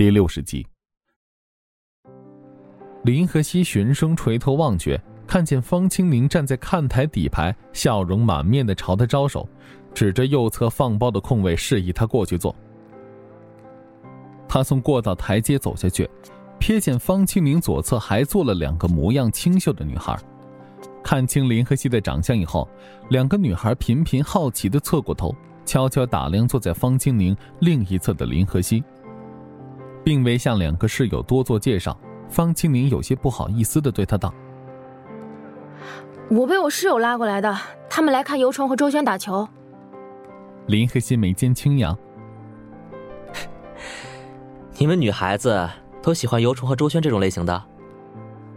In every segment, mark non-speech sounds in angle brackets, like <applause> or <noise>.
第六十集。林和熙循声垂头望去，看见方清宁站在看台底牌，笑容满面的朝他招手，指着右侧放包的空位，示意他过去坐。他从过道台阶走下去，瞥见方清宁左侧还坐了两个模样清秀的女孩。看清林和熙的长相以后，两个女孩频频好奇的侧过头，悄悄打量坐在方清宁另一侧的林和熙，并未向两个室友多做介绍。方清明有些不好意思的对他道：“我被我室友拉过来的，他们来看尤虫和周轩打球。”林和心眉间轻扬：“ <laughs> 你们女孩子都喜欢尤虫和周轩这种类型的？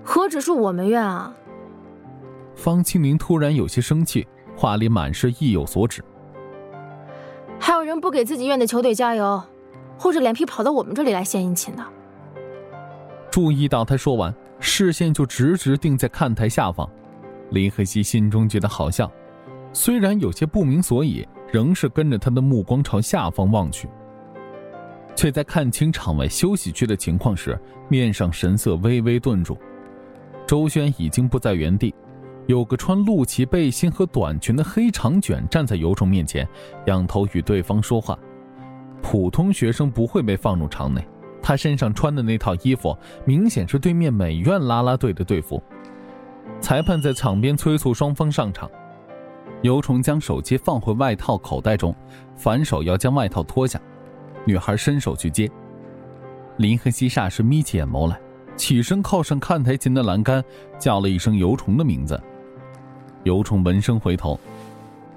何止是我们院啊！”方清明突然有些生气，话里满是意有所指：“还有人不给自己院的球队加油，厚着脸皮跑到我们这里来献殷勤的。”注意到他说完，视线就直直定在看台下方。林和熙心中觉得好笑，虽然有些不明所以，仍是跟着他的目光朝下方望去。却在看清场外休息区的情况时，面上神色微微顿住。周轩已经不在原地，有个穿露脐背心和短裙的黑长卷站在尤虫面前，仰头与对方说话。普通学生不会被放入场内。他身上穿的那套衣服，明显是对面美院啦啦队的队服。裁判在场边催促双方上场。尤虫将手机放回外套口袋中，反手要将外套脱下。女孩伸手去接。林和西霎时眯起眼眸来，起身靠上看台前的栏杆，叫了一声尤虫的名字。尤虫闻声回头，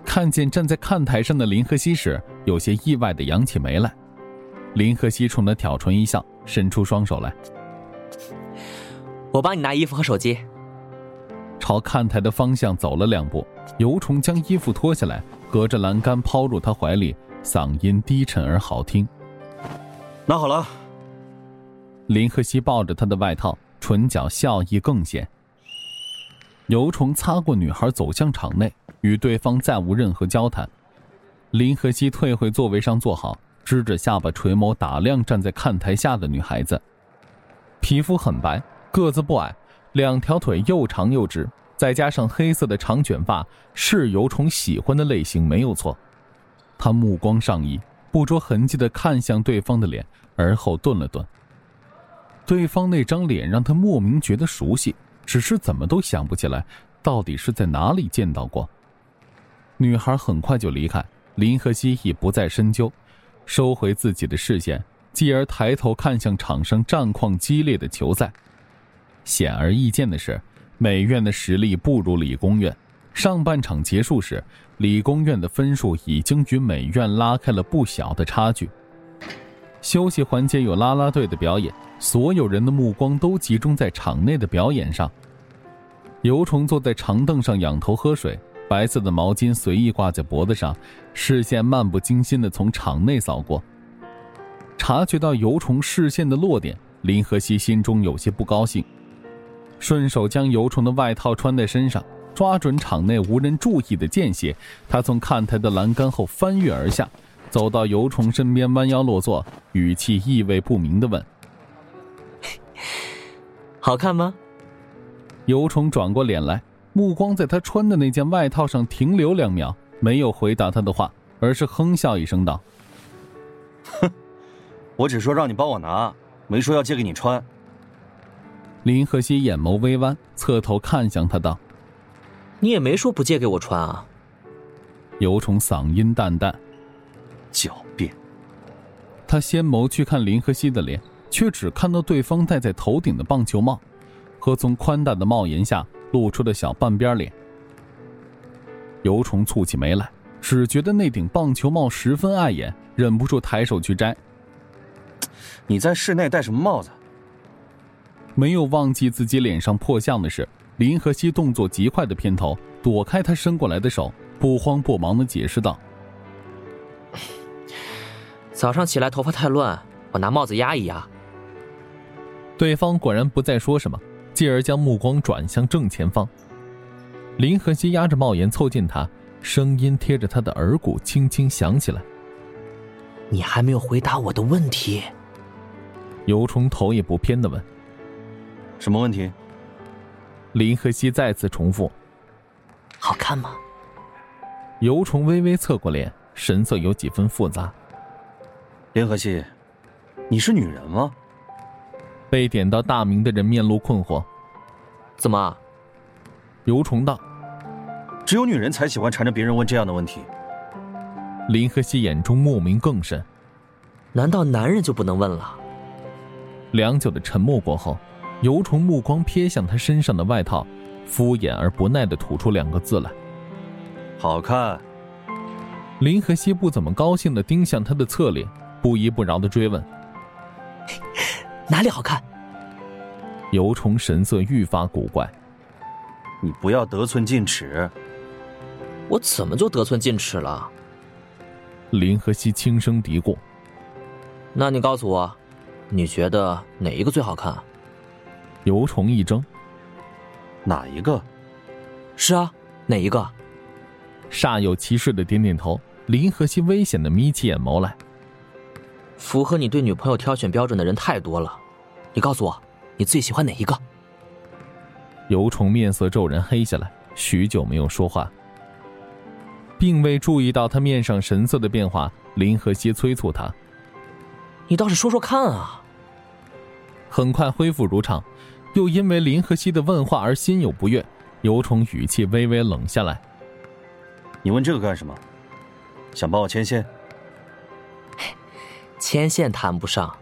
看见站在看台上的林和熙时，有些意外的扬起眉来。林和熙冲他挑唇一笑，伸出双手来：“我帮你拿衣服和手机。”朝看台的方向走了两步，尤虫将衣服脱下来，隔着栏杆抛入他怀里，嗓音低沉而好听：“拿好了。”林和熙抱着他的外套，唇角笑意更显。尤虫擦过女孩，走向场内，与对方再无任何交谈。林和熙退回座位上坐好。支着下巴垂眸打量站在看台下的女孩子，皮肤很白，个子不矮，两条腿又长又直，再加上黑色的长卷发，是尤虫喜欢的类型没有错。他目光上移，不着痕迹的看向对方的脸，而后顿了顿。对方那张脸让他莫名觉得熟悉，只是怎么都想不起来，到底是在哪里见到过。女孩很快就离开，林和熙已不再深究。收回自己的视线，继而抬头看向场上战况激烈的球赛。显而易见的是，美院的实力不如理工院。上半场结束时，理工院的分数已经与美院拉开了不小的差距。休息环节有啦啦队的表演，所有人的目光都集中在场内的表演上。尤虫坐在长凳上仰头喝水。白色的毛巾随意挂在脖子上，视线漫不经心的从场内扫过。察觉到尤虫视线的落点，林和熙心中有些不高兴，顺手将尤虫的外套穿在身上，抓准场内无人注意的间隙，他从看台的栏杆后翻越而下，走到尤虫身边，弯腰落座，语气意味不明的问：“好看吗？”尤虫转过脸来。目光在他穿的那件外套上停留两秒，没有回答他的话，而是哼笑一声道：“哼，<laughs> 我只说让你帮我拿，没说要借给你穿。”林和熙眼眸微弯，侧头看向他道：“你也没说不借给我穿啊。”尤虫嗓音淡淡：“狡辩。”他先眸去看林和熙的脸，却只看到对方戴在头顶的棒球帽，和从宽大的帽檐下。露出的小半边脸，尤虫蹙起眉来，只觉得那顶棒球帽十分碍眼，忍不住抬手去摘。你在室内戴什么帽子？没有忘记自己脸上破相的事，林和熙动作极快的偏头躲开他伸过来的手，不慌不忙的解释道：“早上起来头发太乱，我拿帽子压一压。”对方果然不再说什么。继而将目光转向正前方，林和熙压着帽檐凑近他，声音贴着他的耳骨轻轻响起来：“你还没有回答我的问题。”尤虫头也不偏的问：“什么问题？”林和熙再次重复：“好看吗？”尤虫微微侧过脸，神色有几分复杂。林和熙，你是女人吗？被点到大名的人面露困惑。怎么？尤崇道：“只有女人才喜欢缠着别人问这样的问题。”林和熙眼中莫名更深。难道男人就不能问了？良久的沉默过后，尤虫目光瞥向他身上的外套，敷衍而不耐的吐出两个字来。好看。林和熙不怎么高兴的盯向他的侧脸，不依不饶的追问：“哪里好看？”尤虫神色愈发古怪：“你不要得寸进尺。”“我怎么就得寸进尺了？”林和熙轻声嘀咕：“那你告诉我，你觉得哪一个最好看？”尤虫一怔：“哪一个？”“是啊，哪一个？”煞有其事的点点头，林和熙危险的眯起眼眸来。符合你对女朋友挑选标准的人太多了，你告诉我，你最喜欢哪一个？尤虫面色骤然黑下来，许久没有说话，并未注意到他面上神色的变化。林和熙催促他：“你倒是说说看啊！”很快恢复如常，又因为林和熙的问话而心有不悦，尤虫语气微微冷下来。你问这个干什么？想帮我牵线？牵线谈不上。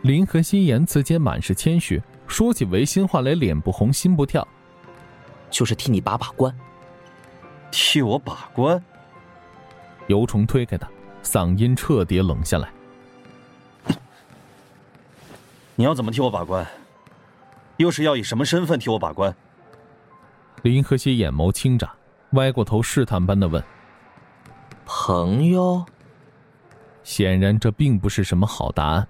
林和熙言辞间满是谦虚，说起违心话来脸不红心不跳。就是替你把把关。替我把关？尤虫推开他，嗓音彻底冷下来。你要怎么替我把关？又是要以什么身份替我把关？林和熙眼眸轻眨。歪过头试探般的问：“朋友？”显然这并不是什么好答案。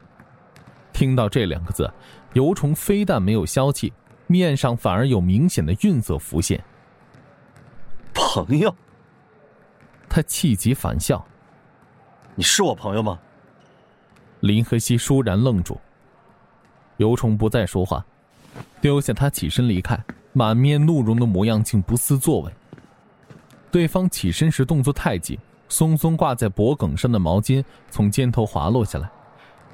听到这两个字，尤虫非但没有消气，面上反而有明显的愠色浮现。朋友？他气急反笑：“你是我朋友吗？”林和熙倏然愣住。尤虫不再说话，丢下他起身离开，满面怒容的模样竟不思作为。对方起身时动作太急，松松挂在脖颈上的毛巾从肩头滑落下来。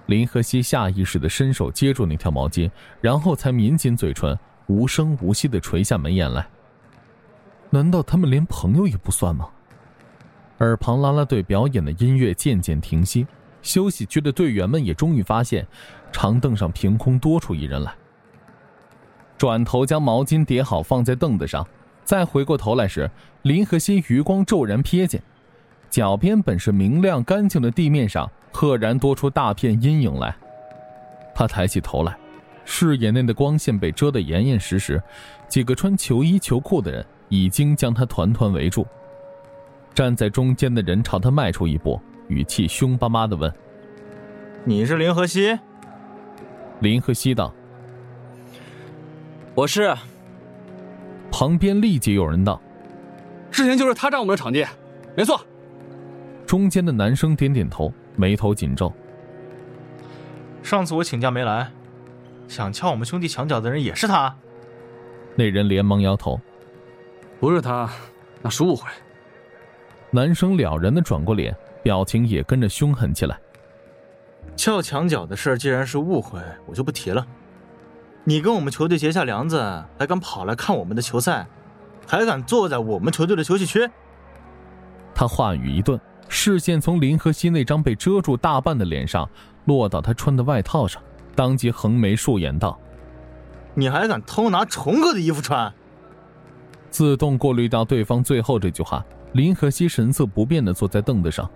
林和熙下意识的伸手接住那条毛巾，然后才抿紧嘴唇，无声无息的垂下眉眼来。难道他们连朋友也不算吗？耳旁啦啦队表演的音乐渐渐停息，休息区的队员们也终于发现，长凳上凭空多出一人来。转头将毛巾叠好放在凳子上。再回过头来时，林和熙余光骤然瞥见，脚边本是明亮干净的地面上，赫然多出大片阴影来。他抬起头来，视野内的光线被遮得严严实实，几个穿球衣球裤的人已经将他团团围住。站在中间的人朝他迈出一步，语气凶巴巴的问：“你是林和熙？”林和熙道：“我是。”旁边立即有人道：“之前就是他占我们的场地，没错。”中间的男生点点头，眉头紧皱。上次我请假没来，想撬我们兄弟墙角的人也是他。那人连忙摇头：“不是他，那是误会。”男生了然的转过脸，表情也跟着凶狠起来。撬墙角的事既然是误会，我就不提了。你跟我们球队结下梁子，还敢跑来看我们的球赛，还敢坐在我们球队的休息区？他话语一顿，视线从林和熙那张被遮住大半的脸上落到他穿的外套上，当即横眉竖眼道：“你还敢偷拿虫哥的衣服穿？”自动过滤掉对方最后这句话，林和熙神色不变的坐在凳子上。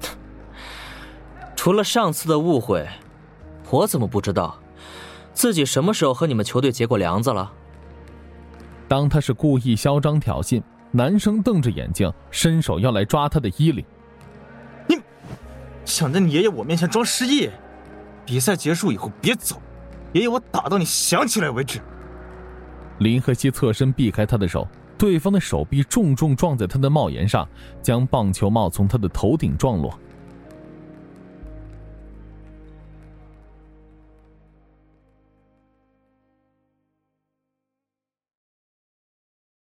<laughs> 除了上次的误会，我怎么不知道？自己什么时候和你们球队结过梁子了？当他是故意嚣张挑衅，男生瞪着眼睛，伸手要来抓他的衣领。你想在你爷爷我面前装失忆？比赛结束以后别走，爷爷我打到你想起来为止。林和熙侧身避开他的手，对方的手臂重重撞在他的帽檐上，将棒球帽从他的头顶撞落。